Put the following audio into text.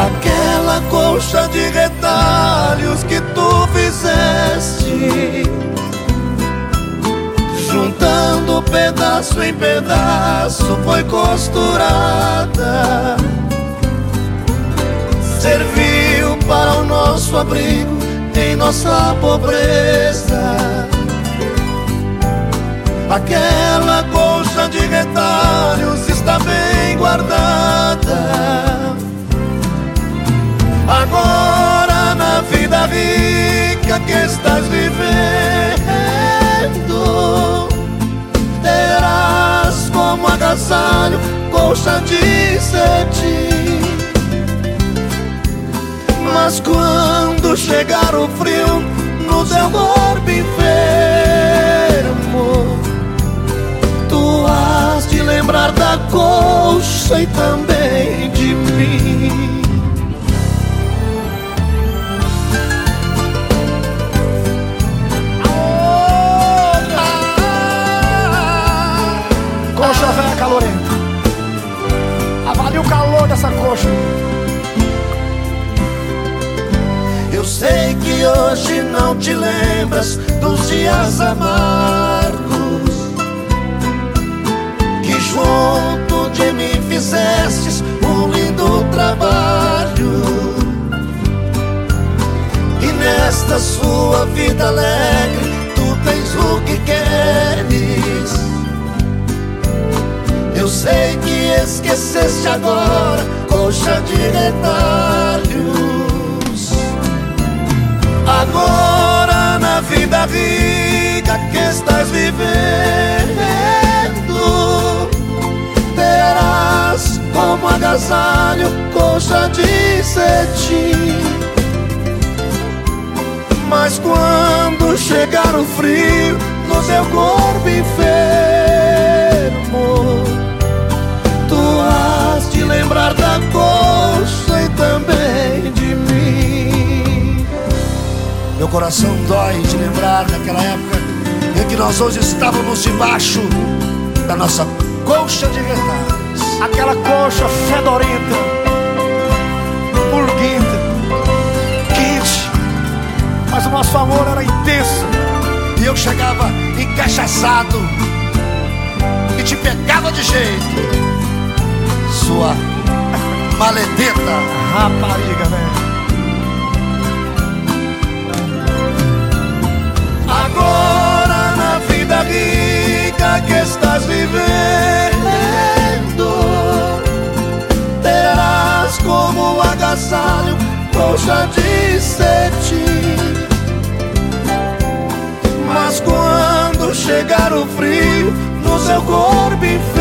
Aquela colcha de Pedaço em pedaço foi costurada. Serviu para o nosso abrigo em nossa pobreza. Aquela colcha de retalhos está bem guardada. Agora na vida rica que estás vivendo de cetim Mas quando chegar o frio no teu corpo enfermo de lembrar da colcha e também Avalie o calor dessa coxa. Eu sei que hoje não te lembras dos dias amargos junto de mim fizestes um lindo trabalho. E nesta sua vida alegre, esqueceste agora, coxa de retalhos. Agora na vida rica que estás vivendo terás como agasalho coxa de cetim. Mas quando chegar o frio no seu corpo enfermo, Meu coração dói de lembrar daquela época em que nós hoje estávamos debaixo da nossa colcha de retalhos. Aquela colcha fedorenta, pulguenta, quente. Mas o nosso amor era intenso. E eu chegava encaixaçado e te pegava de jeito. Sua maledeta. Rapariga, velho. Que estás vivendo Terás como agasalho colcha de cetim Mas quando chegar o frio no seu corpo